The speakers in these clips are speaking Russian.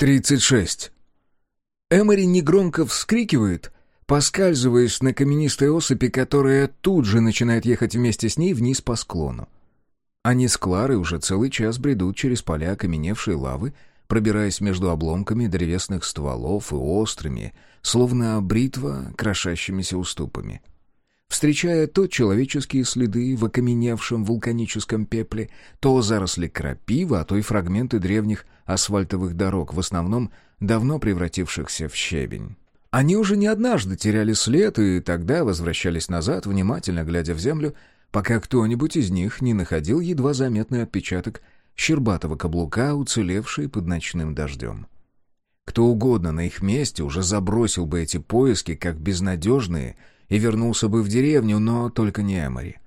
Тридцать шесть. Эмори негромко вскрикивает, поскальзываясь на каменистой осыпи, которая тут же начинает ехать вместе с ней вниз по склону. Они с Кларой уже целый час бредут через поля окаменевшей лавы, пробираясь между обломками древесных стволов и острыми, словно бритва, крошащимися уступами. Встречая то человеческие следы в окаменевшем вулканическом пепле, то заросли крапива, а то и фрагменты древних асфальтовых дорог, в основном давно превратившихся в щебень. Они уже не однажды теряли след и тогда возвращались назад, внимательно глядя в землю, пока кто-нибудь из них не находил едва заметный отпечаток щербатого каблука, уцелевший под ночным дождем. Кто угодно на их месте уже забросил бы эти поиски как безнадежные и вернулся бы в деревню, но только не Эмори.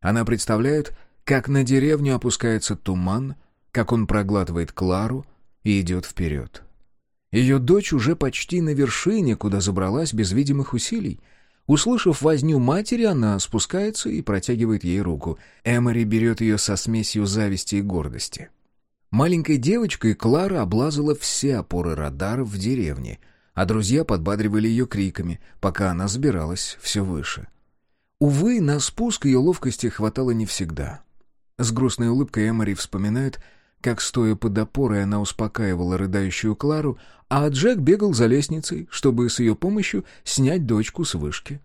Она представляет, как на деревню опускается туман, как он проглатывает Клару и идет вперед. Ее дочь уже почти на вершине, куда забралась без видимых усилий. Услышав возню матери, она спускается и протягивает ей руку. Эмори берет ее со смесью зависти и гордости. Маленькой девочкой Клара облазала все опоры радаров в деревне, а друзья подбадривали ее криками, пока она забиралась все выше. Увы, на спуск ее ловкости хватало не всегда. С грустной улыбкой Эмори вспоминает, как, стоя под опорой, она успокаивала рыдающую Клару, а Джек бегал за лестницей, чтобы с ее помощью снять дочку с вышки.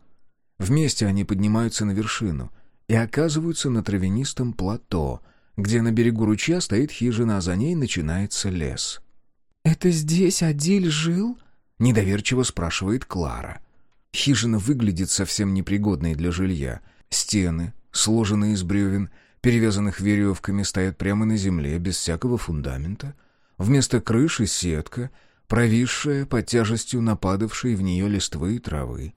Вместе они поднимаются на вершину и оказываются на травянистом плато, где на берегу ручья стоит хижина, а за ней начинается лес. «Это здесь Адиль жил?» — недоверчиво спрашивает Клара. Хижина выглядит совсем непригодной для жилья. Стены, сложенные из бревен, перевязанных веревками, стоят прямо на земле, без всякого фундамента. Вместо крыши сетка, провисшая под тяжестью нападавшей в нее листвы и травы.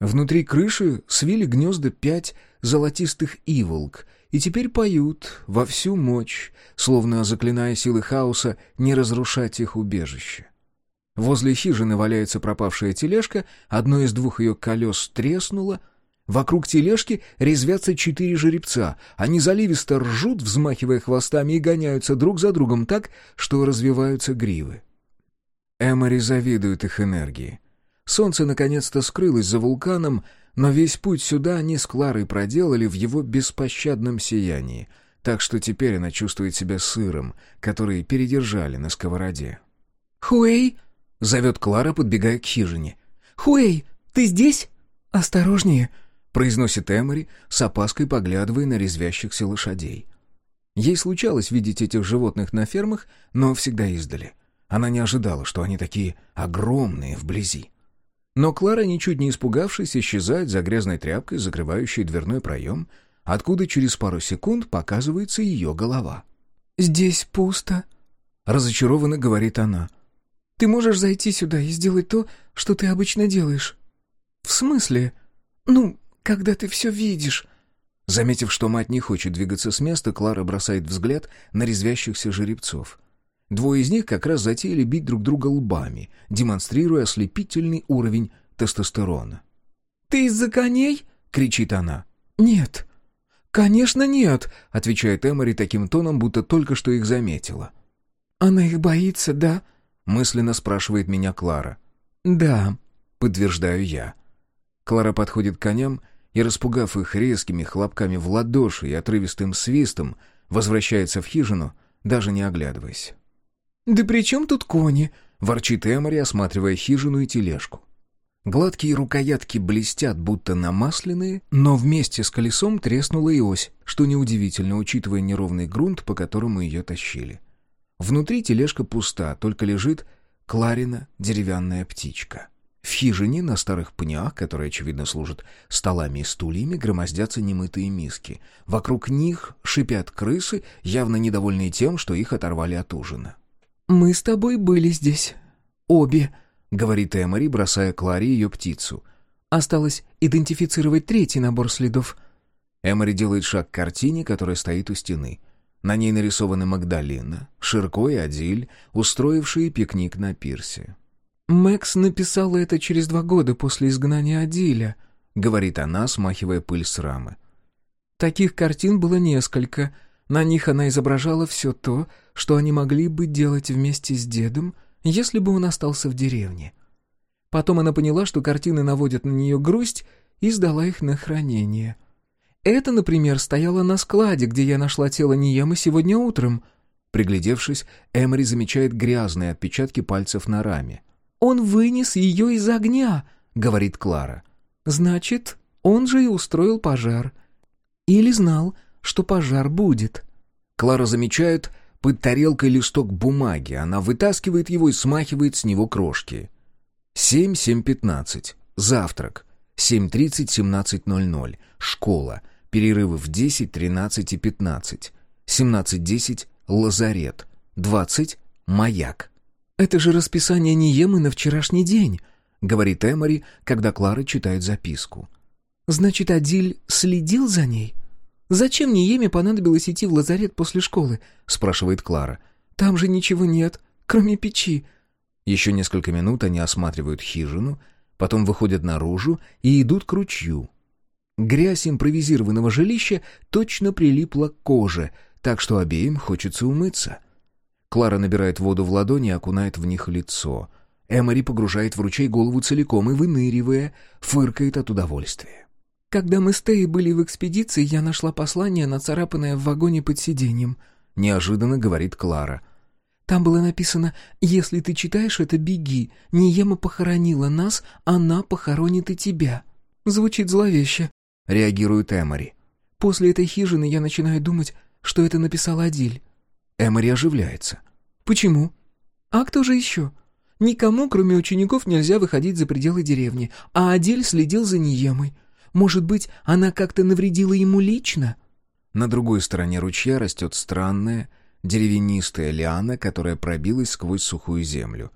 Внутри крыши свили гнезда пять золотистых иволк и теперь поют во всю мощь, словно заклиная силы хаоса не разрушать их убежище. Возле хижины валяется пропавшая тележка, одно из двух ее колес треснуло — Вокруг тележки резвятся четыре жеребца. Они заливисто ржут, взмахивая хвостами, и гоняются друг за другом так, что развиваются гривы. Эмори завидует их энергии. Солнце наконец-то скрылось за вулканом, но весь путь сюда они с Кларой проделали в его беспощадном сиянии, так что теперь она чувствует себя сыром, который передержали на сковороде. «Хуэй!» — зовет Клара, подбегая к хижине. «Хуэй, ты здесь? Осторожнее!» — произносит Эмори, с опаской поглядывая на резвящихся лошадей. Ей случалось видеть этих животных на фермах, но всегда издали. Она не ожидала, что они такие огромные вблизи. Но Клара, ничуть не испугавшись, исчезает за грязной тряпкой, закрывающей дверной проем, откуда через пару секунд показывается ее голова. «Здесь пусто», — разочарованно говорит она. «Ты можешь зайти сюда и сделать то, что ты обычно делаешь». «В смысле?» «Ну, когда ты все видишь». Заметив, что мать не хочет двигаться с места, Клара бросает взгляд на резвящихся жеребцов. Двое из них как раз затеяли бить друг друга лбами, демонстрируя ослепительный уровень тестостерона. «Ты из-за коней?» — кричит она. «Нет». «Конечно нет», — отвечает Эмори таким тоном, будто только что их заметила. «Она их боится, да?» — мысленно спрашивает меня Клара. «Да», — подтверждаю я. Клара подходит к коням и, распугав их резкими хлопками в ладоши и отрывистым свистом, возвращается в хижину, даже не оглядываясь. «Да при чем тут кони?» — ворчит Эмори, осматривая хижину и тележку. Гладкие рукоятки блестят, будто намасленные, но вместе с колесом треснула и ось, что неудивительно, учитывая неровный грунт, по которому ее тащили. Внутри тележка пуста, только лежит Кларина деревянная птичка. В хижине на старых пнях, которые, очевидно, служат столами и стульями, громоздятся немытые миски. Вокруг них шипят крысы, явно недовольные тем, что их оторвали от ужина. «Мы с тобой были здесь. Обе», — говорит Эмори, бросая Кларе ее птицу. «Осталось идентифицировать третий набор следов». Эмори делает шаг к картине, которая стоит у стены. На ней нарисованы Магдалина, Ширко и Адиль, устроившие пикник на пирсе. «Мэкс написала это через два года после изгнания Адиля», — говорит она, смахивая пыль с рамы. «Таких картин было несколько, На них она изображала все то, что они могли бы делать вместе с дедом, если бы он остался в деревне. Потом она поняла, что картины наводят на нее грусть, и сдала их на хранение. Это, например, стояло на складе, где я нашла тело Ниемы сегодня утром. Приглядевшись, Эмори замечает грязные отпечатки пальцев на раме. «Он вынес ее из огня», — говорит Клара. «Значит, он же и устроил пожар. Или знал, что пожар будет». Клара замечает под тарелкой листок бумаги. Она вытаскивает его и смахивает с него крошки. Семь, семь пятнадцать. Завтрак. Семь тридцать, семнадцать ноль ноль. Школа. Перерывы в десять, тринадцать и пятнадцать. Семнадцать десять. Лазарет. Двадцать. Маяк. «Это же расписание Ниемы на вчерашний день», — говорит Эмори, когда Клара читает записку. «Значит, Адиль следил за ней?» «Зачем Ниеме понадобилось идти в лазарет после школы?» — спрашивает Клара. «Там же ничего нет, кроме печи». Еще несколько минут они осматривают хижину, потом выходят наружу и идут к ручью. Грязь импровизированного жилища точно прилипла к коже, так что обеим хочется умыться. Клара набирает воду в ладони и окунает в них лицо. Эмори погружает в ручей голову целиком и, выныривая, фыркает от удовольствия. «Когда мы с Теей были в экспедиции, я нашла послание, нацарапанное в вагоне под сиденьем», — неожиданно говорит Клара. «Там было написано, если ты читаешь это, беги. Ниема похоронила нас, она похоронит и тебя». Звучит зловеще, — реагирует Эмори. «После этой хижины я начинаю думать, что это написал Адиль. Эмори оживляется. «Почему? А кто же еще? Никому, кроме учеников, нельзя выходить за пределы деревни, а Адель следил за Ниемой. Может быть, она как-то навредила ему лично?» На другой стороне ручья растет странная, деревянистая лиана, которая пробилась сквозь сухую землю.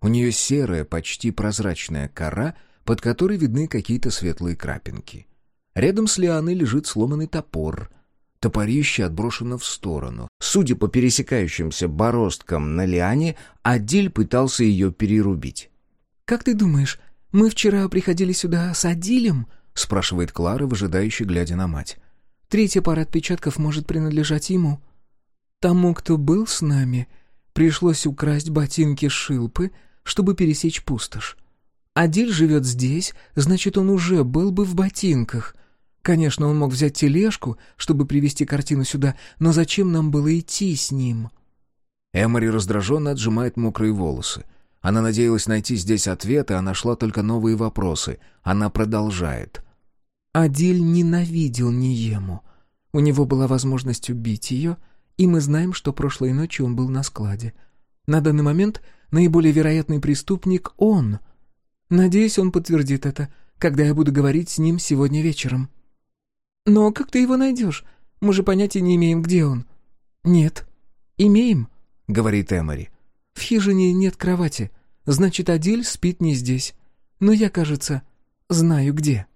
У нее серая, почти прозрачная кора, под которой видны какие-то светлые крапинки. Рядом с лианой лежит сломанный топор — Топорище отброшено в сторону. Судя по пересекающимся бороздкам на лиане, Адиль пытался ее перерубить. «Как ты думаешь, мы вчера приходили сюда с Адилем?» — спрашивает Клара, выжидающе глядя на мать. «Третья пара отпечатков может принадлежать ему. Тому, кто был с нами, пришлось украсть ботинки Шилпы, чтобы пересечь пустошь. Адиль живет здесь, значит, он уже был бы в ботинках. Конечно, он мог взять тележку, чтобы привезти картину сюда, но зачем нам было идти с ним?» Эмори раздраженно отжимает мокрые волосы. Она надеялась найти здесь ответы, а нашла только новые вопросы. Она продолжает. «Адиль ненавидел Ниему. У него была возможность убить ее, и мы знаем, что прошлой ночью он был на складе. На данный момент наиболее вероятный преступник — он. Надеюсь, он подтвердит это, когда я буду говорить с ним сегодня вечером». «Но как ты его найдешь? Мы же понятия не имеем, где он». «Нет, имеем», — говорит Эмори. «В хижине нет кровати, значит, Адиль спит не здесь. Но я, кажется, знаю где».